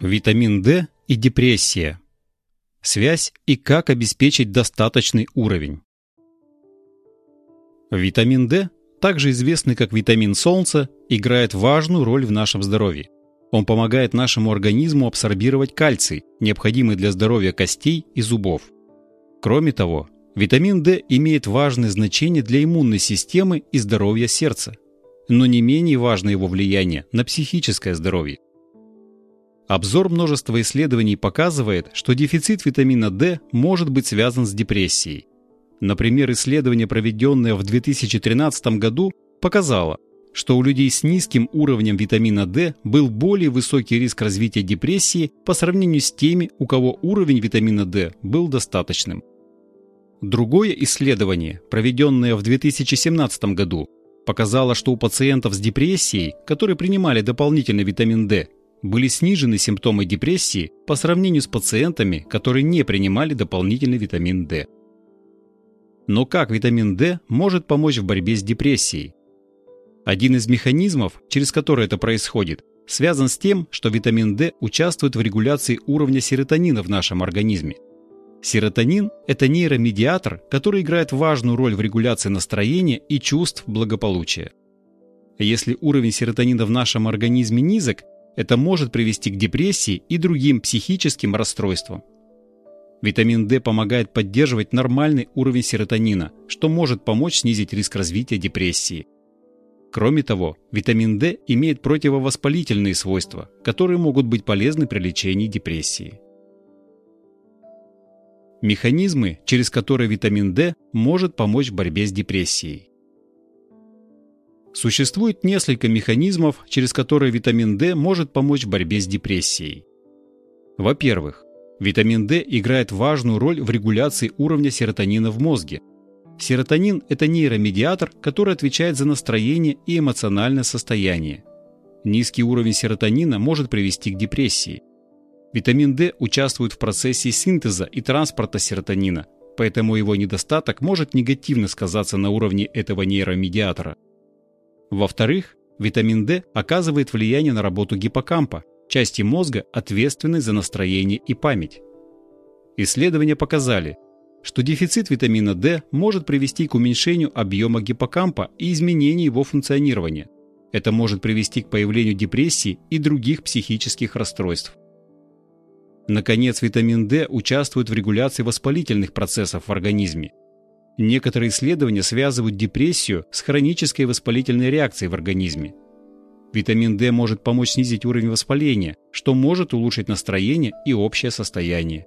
Витамин D и депрессия. Связь и как обеспечить достаточный уровень. Витамин D, также известный как витамин солнца, играет важную роль в нашем здоровье. Он помогает нашему организму абсорбировать кальций, необходимый для здоровья костей и зубов. Кроме того, витамин D имеет важное значение для иммунной системы и здоровья сердца. Но не менее важно его влияние на психическое здоровье. Обзор множества исследований показывает, что дефицит витамина D может быть связан с депрессией. Например, исследование, проведенное в 2013 году, показало, что у людей с низким уровнем витамина D был более высокий риск развития депрессии по сравнению с теми, у кого уровень витамина D был достаточным. Другое исследование, проведенное в 2017 году, показало, что у пациентов с депрессией, которые принимали дополнительный витамин D, были снижены симптомы депрессии по сравнению с пациентами, которые не принимали дополнительный витамин D. Но как витамин D может помочь в борьбе с депрессией? Один из механизмов, через который это происходит, связан с тем, что витамин D участвует в регуляции уровня серотонина в нашем организме. Серотонин – это нейромедиатор, который играет важную роль в регуляции настроения и чувств благополучия. Если уровень серотонина в нашем организме низок, это может привести к депрессии и другим психическим расстройствам. Витамин D помогает поддерживать нормальный уровень серотонина, что может помочь снизить риск развития депрессии. Кроме того, витамин D имеет противовоспалительные свойства, которые могут быть полезны при лечении депрессии. Механизмы, через которые витамин D может помочь в борьбе с депрессией. Существует несколько механизмов, через которые витамин D может помочь в борьбе с депрессией. Во-первых, витамин D играет важную роль в регуляции уровня серотонина в мозге. Серотонин – это нейромедиатор, который отвечает за настроение и эмоциональное состояние. Низкий уровень серотонина может привести к депрессии. Витамин D участвует в процессе синтеза и транспорта серотонина, поэтому его недостаток может негативно сказаться на уровне этого нейромедиатора – во-вторых, витамин D оказывает влияние на работу гиппокампа, части мозга, ответственной за настроение и память. Исследования показали, что дефицит витамина D может привести к уменьшению объема гиппокампа и изменению его функционирования. Это может привести к появлению депрессии и других психических расстройств. Наконец, витамин D участвует в регуляции воспалительных процессов в организме. Некоторые исследования связывают депрессию с хронической воспалительной реакцией в организме. Витамин D может помочь снизить уровень воспаления, что может улучшить настроение и общее состояние.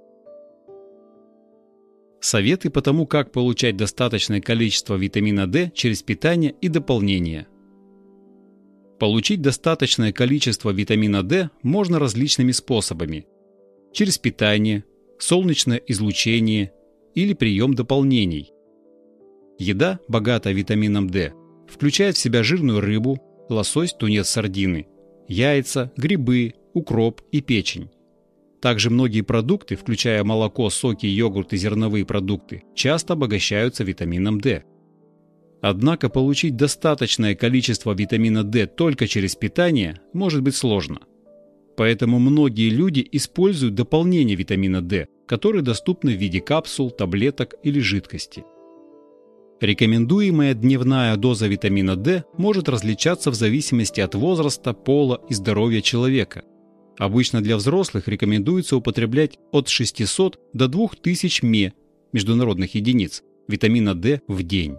Советы по тому, как получать достаточное количество витамина D через питание и дополнение. Получить достаточное количество витамина D можно различными способами. Через питание, солнечное излучение или прием дополнений. Еда, богатая витамином D, включает в себя жирную рыбу, лосось, тунец, сардины, яйца, грибы, укроп и печень. Также многие продукты, включая молоко, соки, йогурт и зерновые продукты, часто обогащаются витамином D. Однако получить достаточное количество витамина D только через питание может быть сложно. Поэтому многие люди используют дополнение витамина D, которые доступны в виде капсул, таблеток или жидкости. Рекомендуемая дневная доза витамина D может различаться в зависимости от возраста, пола и здоровья человека. Обычно для взрослых рекомендуется употреблять от 600 до 2000 ме международных единиц витамина D в день.